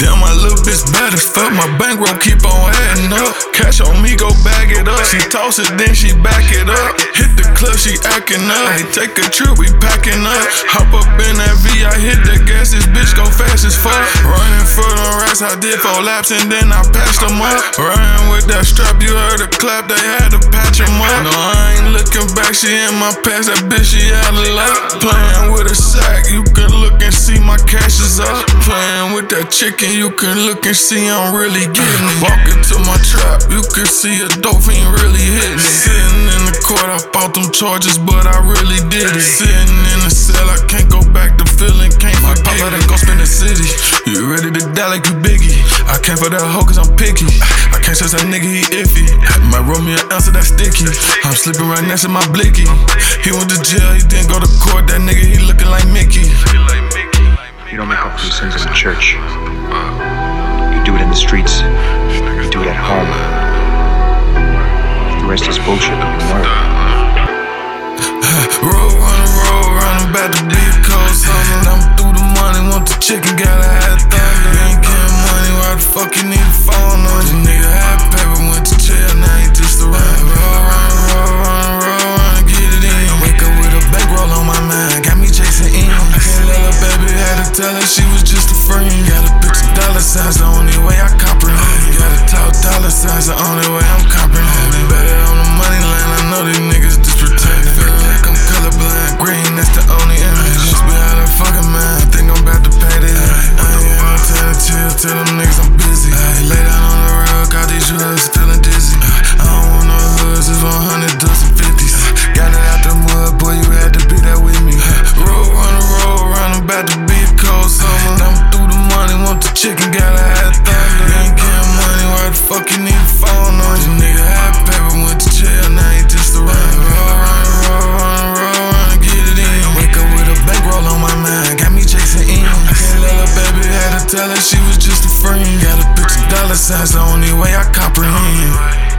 Damn, my little bitch as fuck. My bankroll keep on adding up. Cash on me, go bag it up. She toss it, then she back it up. Hit the club, she acting up. Take a trip, we packing up. Hop up in that I did four laps and then I passed them up. Running with that strap, you heard a clap, they had to patch them up. No, I ain't looking back, she in my past. That bitch, she out of luck. Playing with a sack, you can look and see my cash is up. Playing with that chicken, you can look and see I'm really getting it. Walk into my trap, you can see a dope fiend really hitting it. Sitting in the court, I fought them charges, but I really did it. Sitting in the cell, I can't go back to feeling, can't Out and go spin the city. You ready to die like you biggie? I came for that hoe cause I'm picky. I can't trust that nigga, he iffy. Might roll me an ounce of that sticky. I'm sleeping right next to my blicky. He went to jail, he didn't go to court. That nigga, he looking like Mickey. You don't make up for your sins in the church. You do it in the streets. You do it at home. The rest is bullshit, you. Roll, run, roll, run, I'm about to be chicken, gotta have thunder. Ain't getting money, why the fuck you need tell them niggas I'm friend. Got a bitch dollar sign's the only way I comprehend.